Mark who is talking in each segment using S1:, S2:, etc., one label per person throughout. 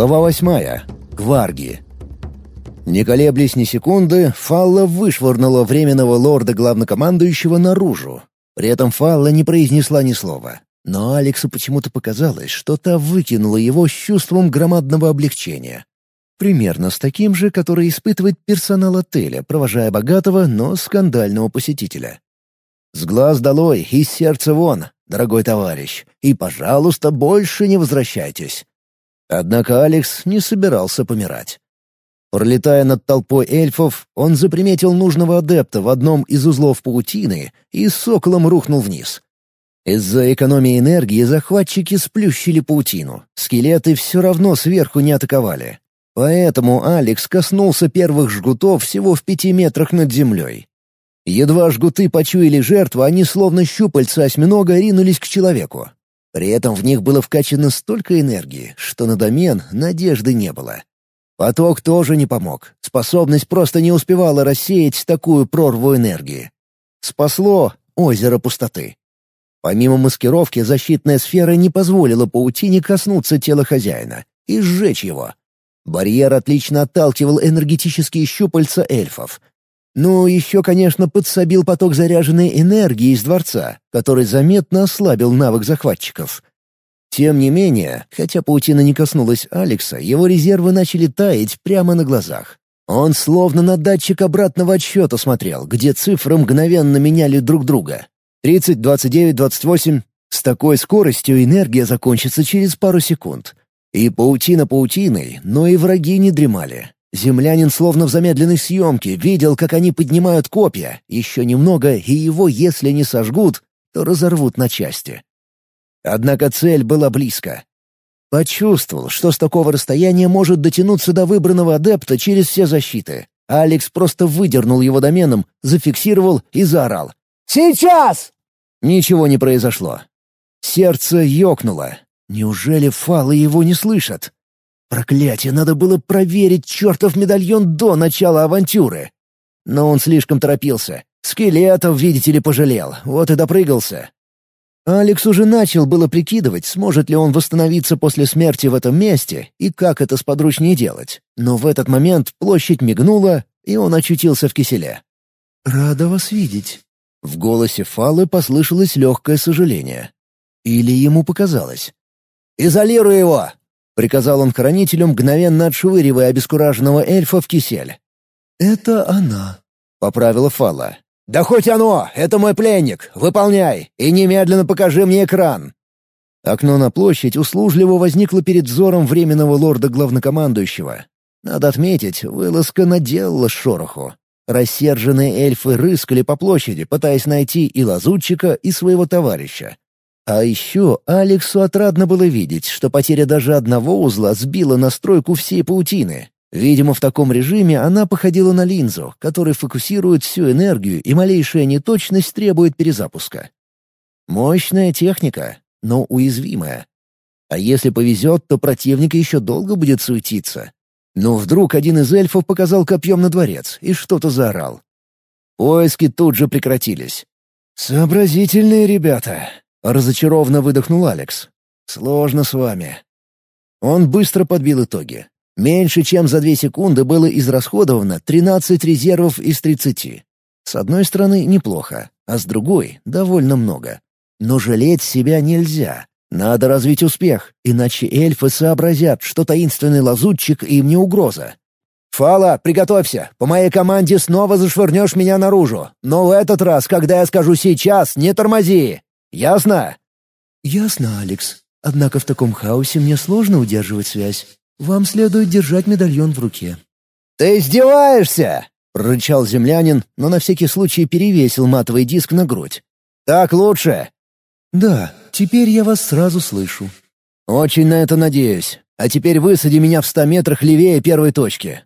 S1: Глава восьмая. Гварги. Не колеблясь ни секунды, Фалла вышвырнула временного лорда-главнокомандующего наружу. При этом Фалла не произнесла ни слова. Но Алексу почему-то показалось, что та выкинула его с чувством громадного облегчения. Примерно с таким же, который испытывает персонал отеля, провожая богатого, но скандального посетителя. «С глаз долой и сердца вон, дорогой товарищ, и, пожалуйста, больше не возвращайтесь. Однако Алекс не собирался помирать. Пролетая над толпой эльфов, он заприметил нужного адепта в одном из узлов паутины и соколом рухнул вниз. Из-за экономии энергии захватчики сплющили паутину. Скелеты все равно сверху не атаковали. Поэтому Алекс коснулся первых жгутов всего в пяти метрах над землей. Едва жгуты почуяли жертву, они словно щупальца осьминога ринулись к человеку. При этом в них было вкачано столько энергии, что на домен надежды не было. Поток тоже не помог. Способность просто не успевала рассеять такую прорву энергии. Спасло озеро пустоты. Помимо маскировки, защитная сфера не позволила паутине коснуться тела хозяина и сжечь его. Барьер отлично отталкивал энергетические щупальца эльфов, ну, еще, конечно, подсобил поток заряженной энергии из дворца, который заметно ослабил навык захватчиков. Тем не менее, хотя паутина не коснулась Алекса, его резервы начали таять прямо на глазах. Он словно на датчик обратного отсчета смотрел, где цифры мгновенно меняли друг друга. 30, 29, 28. С такой скоростью энергия закончится через пару секунд. И паутина паутиной, но и враги не дремали. Землянин словно в замедленной съемке видел, как они поднимают копья. Еще немного, и его, если не сожгут, то разорвут на части. Однако цель была близко. Почувствовал, что с такого расстояния может дотянуться до выбранного адепта через все защиты. Алекс просто выдернул его доменом, зафиксировал и заорал. «Сейчас!» Ничего не произошло. Сердце ёкнуло. Неужели фалы его не слышат? Проклятие, надо было проверить чертов медальон до начала авантюры. Но он слишком торопился. Скелетов, видите ли, пожалел, вот и допрыгался. Алекс уже начал было прикидывать, сможет ли он восстановиться после смерти в этом месте и как это сподручнее делать. Но в этот момент площадь мигнула, и он очутился в киселе.
S2: «Рада вас видеть».
S1: В голосе Фалы послышалось легкое сожаление. Или ему показалось. «Изолируй его! Приказал он хранителю, мгновенно отшвыривая обескураженного эльфа в кисель.
S2: «Это она», —
S1: поправила Фала. «Да хоть оно! Это мой пленник! Выполняй! И немедленно покажи мне экран!» Окно на площадь услужливо возникло перед взором временного лорда-главнокомандующего. Надо отметить, вылазка наделала шороху. Рассерженные эльфы рыскали по площади, пытаясь найти и лазутчика, и своего товарища. А еще Алексу отрадно было видеть, что потеря даже одного узла сбила настройку всей паутины. Видимо, в таком режиме она походила на линзу, которая фокусирует всю энергию, и малейшая неточность требует перезапуска. Мощная техника, но уязвимая. А если повезет, то противник еще долго будет суетиться. Но вдруг один из эльфов показал копьем на дворец и что-то заорал. Поиски тут же прекратились. «Сообразительные ребята», Разочарованно выдохнул Алекс. «Сложно с вами». Он быстро подбил итоги. Меньше чем за две секунды было израсходовано 13 резервов из 30. С одной стороны, неплохо, а с другой — довольно много. Но жалеть себя нельзя. Надо развить успех, иначе эльфы сообразят, что таинственный лазутчик им не угроза. «Фала, приготовься! По моей команде снова зашвырнешь меня наружу. Но в этот раз, когда я скажу «сейчас», не тормози!» Ясно?»
S2: «Ясно, Алекс. Однако в таком хаосе мне сложно удерживать связь. Вам следует держать медальон в руке».
S1: «Ты издеваешься!» — прорычал землянин, но на всякий случай перевесил матовый диск на грудь. «Так лучше?»
S2: «Да, теперь я вас сразу слышу».
S1: «Очень на это надеюсь. А теперь высади меня в ста метрах левее первой точки».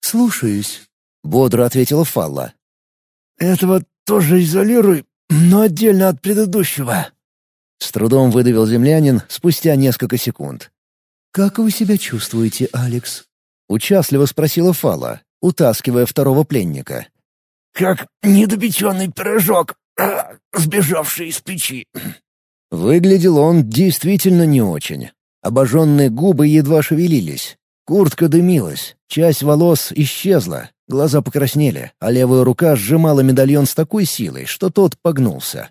S2: «Слушаюсь», —
S1: бодро ответила Фалла.
S2: «Этого тоже изолируй но отдельно от предыдущего».
S1: С трудом выдавил землянин спустя несколько секунд.
S2: «Как вы себя чувствуете, Алекс?»
S1: — участливо спросила Фала, утаскивая второго пленника.
S2: «Как недопеченный пирожок, сбежавший из печи».
S1: Выглядел он действительно не очень. Обожженные губы едва шевелились. Куртка дымилась, часть волос исчезла, глаза покраснели, а левая рука сжимала медальон с такой силой, что тот погнулся.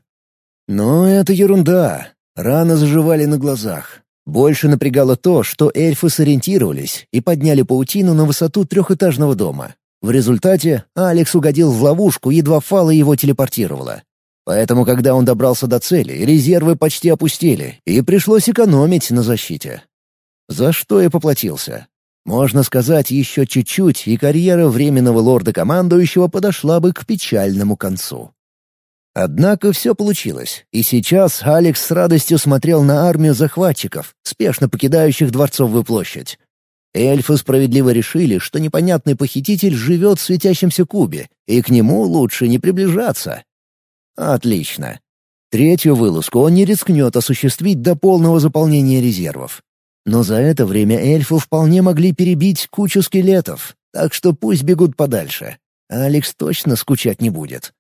S1: Но это ерунда. Раны заживали на глазах. Больше напрягало то, что эльфы сориентировались и подняли паутину на высоту трехэтажного дома. В результате Алекс угодил в ловушку, едва Фала его телепортировала. Поэтому, когда он добрался до цели, резервы почти опустили, и пришлось экономить на защите. За что я поплатился? Можно сказать, еще чуть-чуть, и карьера временного лорда-командующего подошла бы к печальному концу. Однако все получилось, и сейчас Алекс с радостью смотрел на армию захватчиков, спешно покидающих Дворцовую площадь. Эльфы справедливо решили, что непонятный похититель живет в светящемся кубе, и к нему лучше не приближаться. Отлично. Третью вылазку он не рискнет осуществить до полного заполнения резервов. Но за это время эльфы вполне могли перебить кучу скелетов, так что пусть бегут подальше. Алекс точно скучать не будет.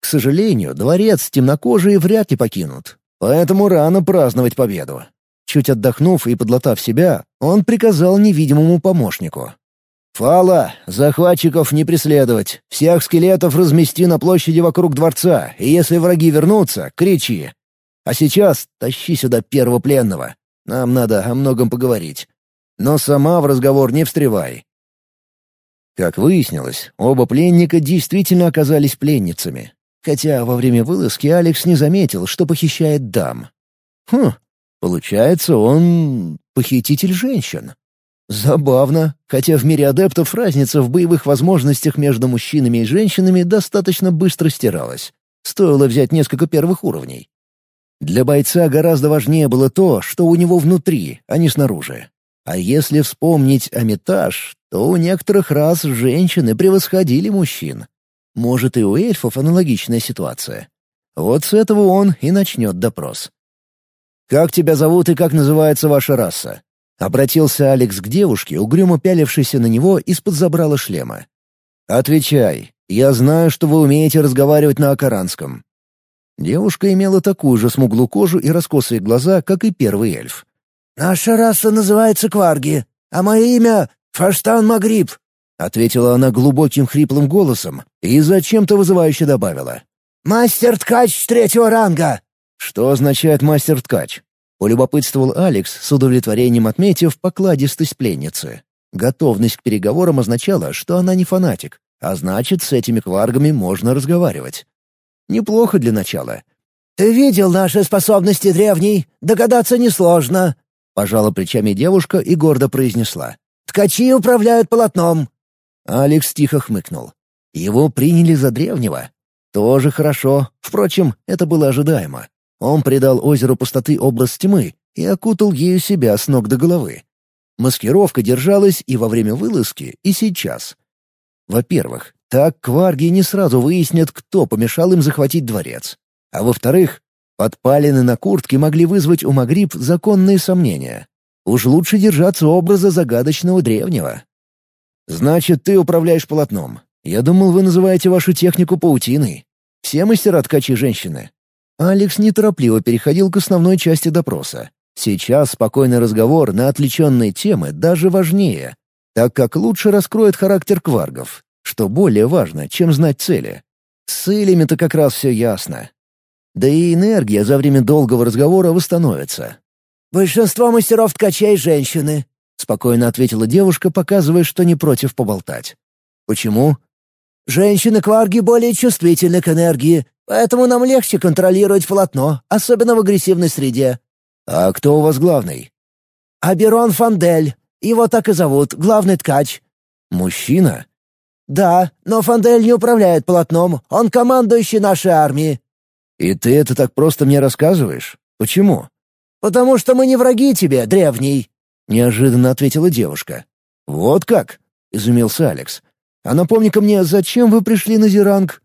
S1: К сожалению, дворец темнокожие вряд ли покинут, поэтому рано праздновать победу. Чуть отдохнув и подлатав себя, он приказал невидимому помощнику. «Фала, захватчиков не преследовать. Всех скелетов размести на площади вокруг дворца, и если враги вернутся, кричи. А сейчас тащи сюда первого пленного. Нам надо о многом поговорить. Но сама в разговор не встревай». Как выяснилось, оба пленника действительно оказались пленницами. Хотя во время вылазки Алекс не заметил, что похищает дам. Хм, получается, он похититель женщин. Забавно, хотя в мире адептов разница в боевых возможностях между мужчинами и женщинами достаточно быстро стиралась. Стоило взять несколько первых уровней. Для бойца гораздо важнее было то, что у него внутри, а не снаружи. А если вспомнить Амитаж, то у некоторых раз женщины превосходили мужчин. Может, и у эльфов аналогичная ситуация. Вот с этого он и начнет допрос. «Как тебя зовут и как называется ваша раса?» Обратился Алекс к девушке, угрюмо пялившейся на него из-под забрала шлема. «Отвечай. Я знаю, что вы умеете разговаривать на акаранском». Девушка имела такую же смуглую кожу и раскосые глаза, как и первый эльф.
S3: «Наша раса называется Кварги, а мое имя — Фаштан Магриб», — ответила она глубоким хриплым голосом и зачем-то вызывающе добавила. «Мастер-ткач третьего ранга!»
S1: «Что означает мастер-ткач?» Полюбопытствовал Алекс, с удовлетворением отметив покладистость пленницы. Готовность к переговорам означала, что она не фанатик, а значит, с этими кваргами можно разговаривать. Неплохо для начала.
S3: «Ты видел наши способности, древний? Догадаться несложно», — пожала плечами девушка и гордо произнесла. «Ткачи управляют полотном».
S1: Алекс тихо хмыкнул. Его приняли за древнего. Тоже хорошо. Впрочем, это было ожидаемо. Он придал озеру пустоты образ тьмы и окутал ею себя с ног до головы. Маскировка держалась и во время вылазки, и сейчас. Во-первых, так кварги не сразу выяснят, кто помешал им захватить дворец. А во-вторых, подпалины на куртке могли вызвать у Магриб законные сомнения. Уж лучше держаться образа загадочного древнего. «Значит, ты управляешь полотном. Я думал, вы называете вашу технику паутиной. Все мастера ткачи женщины. Алекс неторопливо переходил к основной части допроса. Сейчас спокойный разговор на отвлеченные темы даже важнее, так как лучше раскроет характер кваргов, что более важно, чем знать цели. С целями-то как раз все ясно. Да и энергия за время долгого разговора восстановится.
S3: «Большинство мастеров-ткачей — женщины», — спокойно ответила девушка, показывая, что не против поболтать.
S1: «Почему?»
S3: «Женщины-кварги более чувствительны к энергии, Поэтому нам легче контролировать полотно, особенно в агрессивной среде».
S1: «А кто у вас главный?»
S3: «Аберон Фандель. Его так и зовут, главный ткач».
S1: «Мужчина?»
S3: «Да, но Фандель не управляет полотном, он командующий нашей армией».
S1: «И ты это так просто мне рассказываешь? Почему?»
S3: «Потому что мы не враги тебе, древний», —
S1: неожиданно ответила девушка. «Вот как?» — изумился Алекс. «А напомни-ка мне, зачем вы пришли на Зеранг?»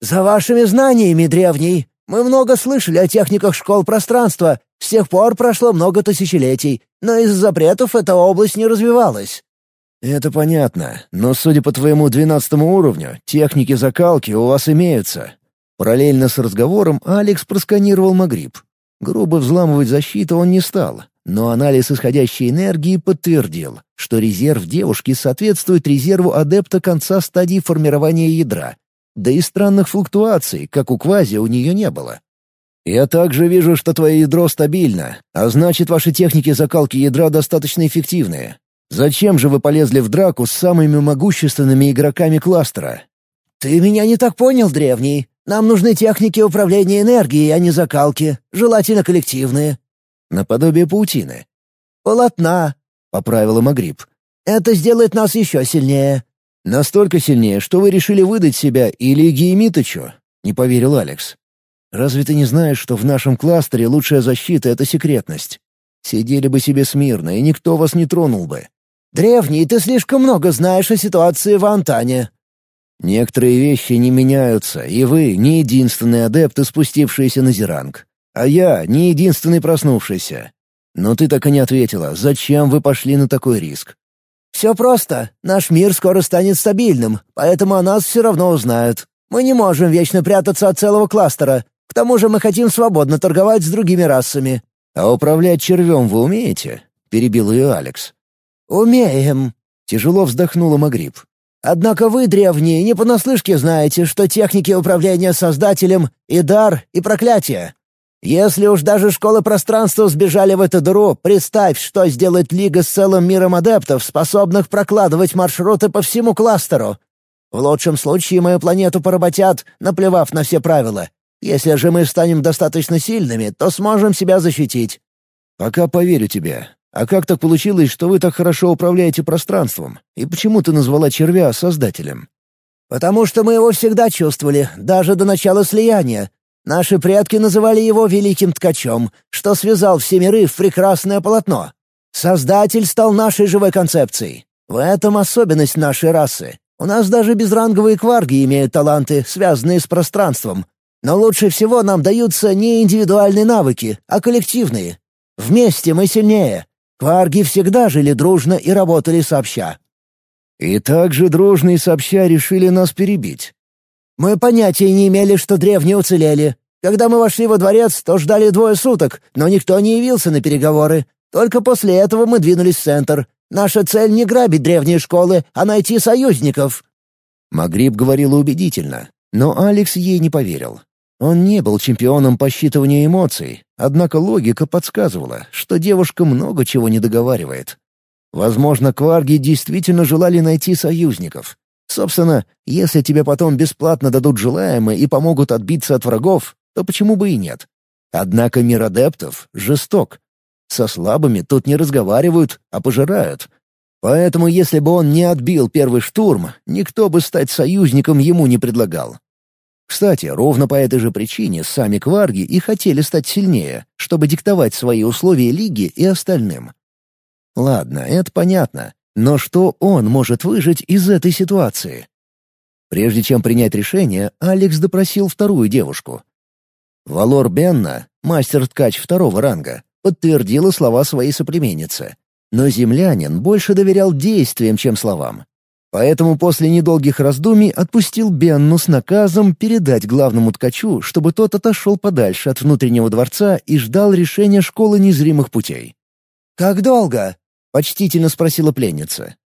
S3: «За вашими знаниями, древний! Мы много слышали о техниках школ пространства. С тех пор прошло много тысячелетий, но из-за запретов эта область не развивалась».
S1: «Это понятно, но, судя по твоему двенадцатому уровню, техники закалки у вас имеются». Параллельно с разговором Алекс просканировал Магриб. Грубо взламывать защиту он не стал, но анализ исходящей энергии подтвердил, что резерв девушки соответствует резерву адепта конца стадии формирования ядра. Да и странных флуктуаций, как у квази, у нее не было. «Я также вижу, что твое ядро стабильно, а значит, ваши техники закалки ядра достаточно эффективные. Зачем же вы полезли в драку с самыми могущественными игроками кластера?»
S3: «Ты меня не так понял, древний. Нам нужны техники управления энергией, а не закалки, желательно коллективные».
S1: «Наподобие паутины».
S3: «Полотна», —
S1: поправила Магриб.
S3: «Это сделает нас еще сильнее».
S1: «Настолько сильнее, что вы решили выдать себя или Геемитычу?» — не поверил Алекс. Разве ты не знаешь, что в нашем кластере лучшая защита — это секретность? Сидели бы себе смирно, и никто вас не тронул бы.
S3: Древний, ты слишком много знаешь о ситуации в Антане.
S1: Некоторые вещи не меняются, и вы не единственный адепт, спустившийся на Зеранг. А я не единственный проснувшийся. Но ты так и не ответила, зачем вы пошли на такой риск?
S3: «Все просто. Наш мир скоро станет стабильным, поэтому о нас все равно узнают. Мы не можем вечно прятаться от целого кластера. К тому же мы хотим свободно торговать с другими расами».
S1: «А управлять червем вы умеете?» — перебил ее Алекс.
S3: «Умеем», — тяжело вздохнула Магриб. «Однако вы, древние, не понаслышке знаете, что техники управления Создателем и дар, и проклятие. Если уж даже школы пространства сбежали в эту дыру, представь, что сделает Лига с целым миром адептов, способных прокладывать маршруты по всему кластеру. В лучшем случае мою планету поработят, наплевав на все правила, если же мы станем достаточно сильными, то сможем себя защитить».
S1: «Пока поверю тебе. А как так получилось, что вы так хорошо управляете пространством? И почему ты назвала червя создателем?»
S3: «Потому что мы его всегда чувствовали, даже до начала слияния. Наши предки называли его великим ткачом, что связал все миры в прекрасное полотно. Создатель стал нашей живой концепцией. В этом особенность нашей расы. У нас даже безранговые кварги имеют таланты, связанные с пространством, но лучше всего нам даются не индивидуальные навыки, а коллективные. Вместе мы сильнее. Кварги всегда жили дружно и работали сообща.
S1: И также дружно и сообща решили нас перебить.
S3: Мы понятия не имели, что древние уцелели. Когда мы вошли во дворец, то ждали двое суток, но никто не явился на переговоры. Только после этого мы двинулись в центр. Наша цель не грабить древние школы, а найти союзников».
S1: Магриб говорила убедительно, но Алекс ей не поверил. Он не был чемпионом по считыванию эмоций, однако логика подсказывала, что девушка много чего не договаривает. Возможно, кварги действительно желали найти союзников. Собственно, если тебе потом бесплатно дадут желаемое и помогут отбиться от врагов, то почему бы и нет? Однако мир адептов жесток. Со слабыми тут не разговаривают, а пожирают. Поэтому если бы он не отбил первый штурм, никто бы стать союзником ему не предлагал. Кстати, ровно по этой же причине сами кварги и хотели стать сильнее, чтобы диктовать свои условия Лиги и остальным. Ладно, это понятно. Но что он может выжить из этой ситуации? Прежде чем принять решение, Алекс допросил вторую девушку. Валор Бенна, мастер-ткач второго ранга, подтвердила слова своей соплеменницы. Но землянин больше доверял действиям, чем словам. Поэтому после недолгих раздумий отпустил Бенну с наказом передать главному ткачу, чтобы тот отошел подальше от внутреннего дворца и ждал решения школы незримых путей.
S3: «Как долго?»
S1: — почтительно спросила пленница.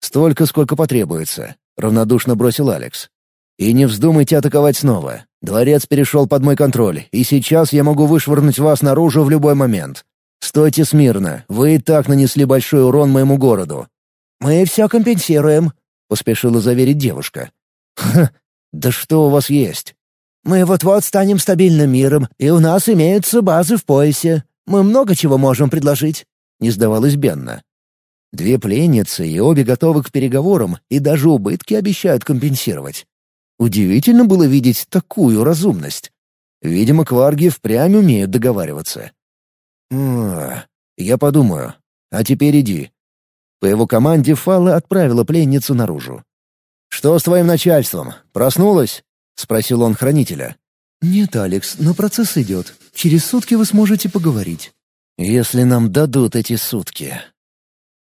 S1: «Столько, сколько потребуется», — равнодушно бросил Алекс. «И не вздумайте атаковать снова. Дворец перешел под мой контроль, и сейчас я могу вышвырнуть вас наружу в любой момент. Стойте смирно, вы и так нанесли большой урон моему городу».
S3: «Мы все компенсируем», —
S1: поспешила заверить девушка. «Ха, да что у вас есть?»
S3: «Мы вот-вот станем стабильным миром, и у нас имеются базы в поясе. Мы много чего можем предложить», — не сдавалась Бенна.
S1: Две пленницы и обе готовы к переговорам, и даже убытки обещают компенсировать. Удивительно было видеть такую разумность. Видимо, кварги впрямь умеют договариваться. «Я подумаю. А теперь иди. По его команде Фалла отправила пленницу наружу. «Что с твоим начальством? Проснулась?» — спросил он хранителя.
S2: «Нет, Алекс, но процесс идет. Через сутки вы сможете поговорить».
S1: «Если нам дадут эти сутки».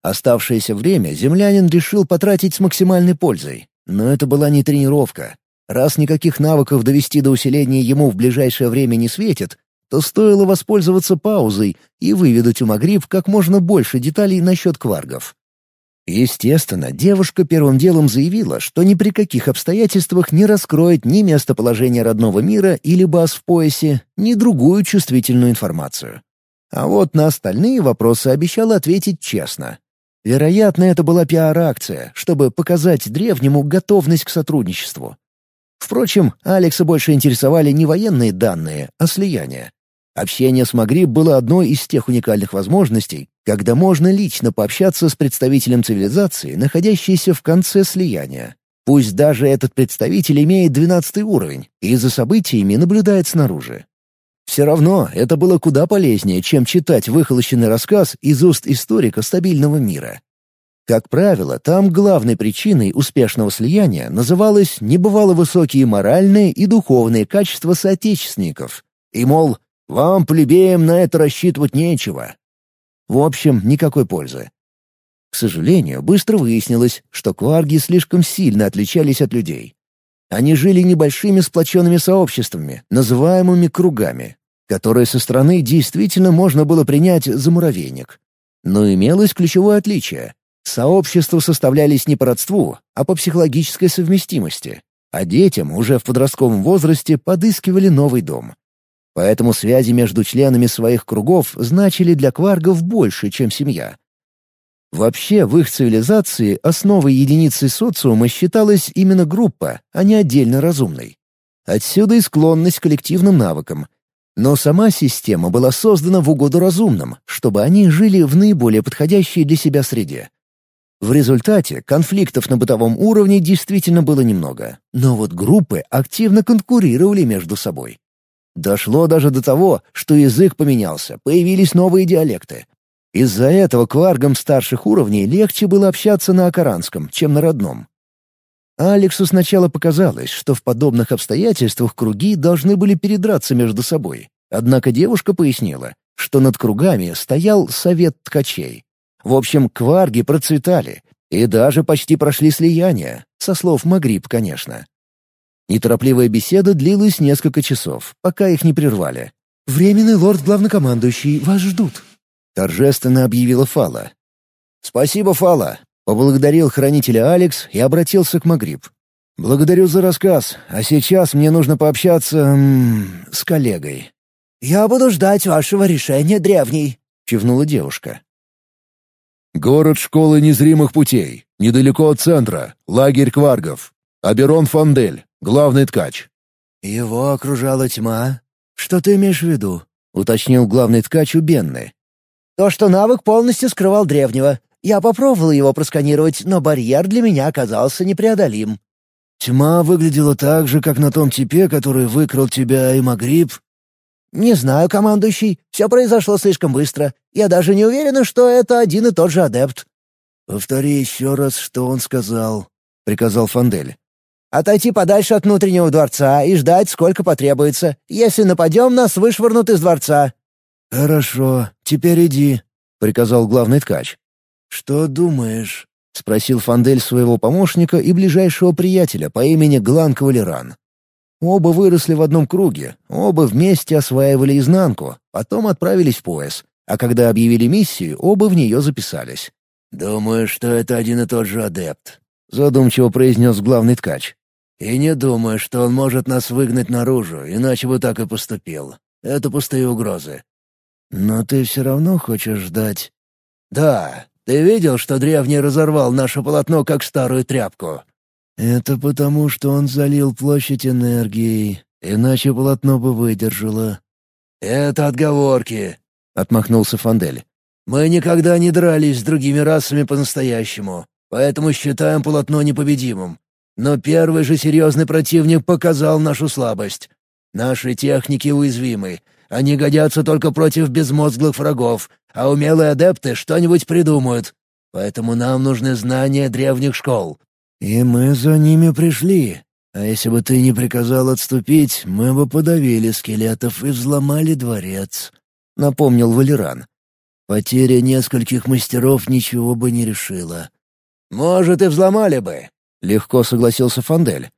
S1: Оставшееся время землянин решил потратить с максимальной пользой. Но это была не тренировка. Раз никаких навыков довести до усиления ему в ближайшее время не светит, то стоило воспользоваться паузой и выведать у Магриб как можно больше деталей насчет кваргов. Естественно, девушка первым делом заявила, что ни при каких обстоятельствах не раскроет ни местоположение родного мира или баз в поясе, ни другую чувствительную информацию. А вот на остальные вопросы обещала ответить честно. Вероятно, это была пиар-акция, чтобы показать древнему готовность к сотрудничеству. Впрочем, Алекса больше интересовали не военные данные, а слияние. Общение с Магриб было одной из тех уникальных возможностей, когда можно лично пообщаться с представителем цивилизации, находящейся в конце слияния. Пусть даже этот представитель имеет двенадцатый уровень и за событиями наблюдает снаружи. Все равно это было куда полезнее, чем читать выхолощенный рассказ из уст историка стабильного мира. Как правило, там главной причиной успешного слияния называлось небывало высокие моральные и духовные качества соотечественников. И, мол, вам, плебеям, на это рассчитывать нечего. В общем, никакой пользы. К сожалению, быстро выяснилось, что кварги слишком сильно отличались от людей. Они жили небольшими сплоченными сообществами, называемыми кругами, которые со стороны действительно можно было принять за муравейник. Но имелось ключевое отличие. Сообщества составлялись не по родству, а по психологической совместимости, а детям уже в подростковом возрасте подыскивали новый дом. Поэтому связи между членами своих кругов значили для кваргов больше, чем семья. Вообще, в их цивилизации основой единицы социума считалась именно группа, а не отдельно разумной. Отсюда и склонность к коллективным навыкам. Но сама система была создана в угоду разумным, чтобы они жили в наиболее подходящей для себя среде. В результате конфликтов на бытовом уровне действительно было немного, но вот группы активно конкурировали между собой. Дошло даже до того, что язык поменялся, появились новые диалекты. Из-за этого кваргам старших уровней легче было общаться на акаранском, чем на родном. Алексу сначала показалось, что в подобных обстоятельствах круги должны были передраться между собой. Однако девушка пояснила, что над кругами стоял совет ткачей. В общем, кварги процветали и даже почти прошли слияние, со слов Магриб, конечно. Неторопливая беседа длилась несколько часов, пока их не прервали.
S2: «Временный лорд-главнокомандующий, вас ждут», —
S1: торжественно объявила Фала. «Спасибо, Фала», — поблагодарил хранителя Алекс и обратился к Магриб. «Благодарю за рассказ, а сейчас мне нужно пообщаться... М -м, с коллегой».
S3: «Я буду ждать вашего решения, древний», — кивнула девушка.
S4: «Город школы незримых путей, недалеко от центра, лагерь кваргов. Аберон Фандель, главный ткач».
S3: «Его окружала тьма? Что ты имеешь в виду?»
S1: — уточнил главный ткач у Бенны.
S3: «То, что навык полностью скрывал древнего. Я попробовал его просканировать, но барьер для меня оказался непреодолим».
S1: «Тьма выглядела так же, как на том типе, который выкрал тебя и Магриб?»
S3: «Не знаю, командующий. Все произошло слишком быстро. Я даже не уверена, что это один и тот же адепт».
S1: «Повтори еще раз, что он сказал», — приказал Фандель.
S3: Отойти подальше от внутреннего дворца и ждать, сколько потребуется. Если нападем, нас вышвырнут из дворца».
S1: «Хорошо, теперь иди», — приказал главный ткач. «Что думаешь?» — спросил Фандель своего помощника и ближайшего приятеля по имени Глан Кавалеран. Оба выросли в одном круге, оба вместе осваивали изнанку, потом отправились в пояс, а когда объявили миссию, оба в нее записались. «Думаю, что это один и тот же адепт», — задумчиво произнес главный ткач. И не думаю, что он может нас выгнать наружу, иначе бы так и поступил. Это пустые угрозы. Но ты все равно хочешь ждать? Да. Ты видел, что древний разорвал наше полотно как старую тряпку? Это потому, что он залил площадь энергией, иначе полотно бы выдержало. Это отговорки, — отмахнулся Фандель. «Мы никогда не дрались с другими расами по-настоящему, поэтому считаем полотно непобедимым. Но первый же серьезный противник показал нашу слабость. Наши техники уязвимы. Они годятся только против безмозглых врагов, а умелые адепты что-нибудь придумают. Поэтому нам нужны знания древних школ. И мы за ними пришли. А если бы ты не приказал отступить, мы бы подавили скелетов и взломали дворец», — напомнил Валеран. «Потеря нескольких мастеров ничего бы не решила». «Может, и взломали бы, — легко согласился Фандель.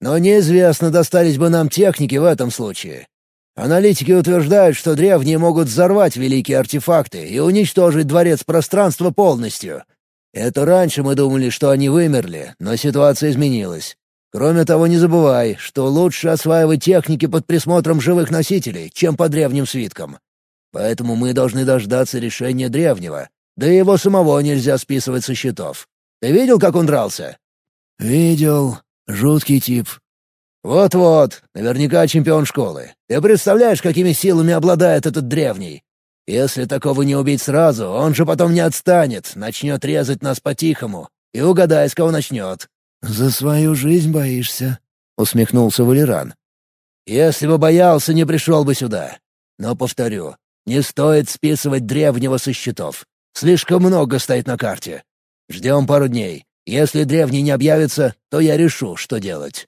S1: «Но неизвестно, достались бы нам техники в этом случае.
S3: Аналитики утверждают, что древние могут взорвать великие артефакты и уничтожить дворец пространства полностью. Это раньше мы думали, что они вымерли, но ситуация изменилась. Кроме того, не забывай, что лучше осваивать техники под присмотром живых носителей, чем по древним свиткам. Поэтому мы должны дождаться решения древнего. Да и его самого нельзя списывать со счетов. Ты видел, как он дрался?»
S2: «Видел. Жуткий тип.
S3: «Вот-вот, наверняка чемпион школы. Ты представляешь, какими силами обладает этот древний? Если такого не убить сразу, он же потом не отстанет, начнет резать нас по-тихому. И угадай, с кого начнет».
S2: «За свою жизнь боишься?» — усмехнулся Валеран.
S3: «Если бы боялся, не пришел бы сюда. Но, повторю, не стоит списывать древнего со счетов. Слишком много стоит на карте. Ждем пару дней. Если древний не объявится, то я решу, что делать».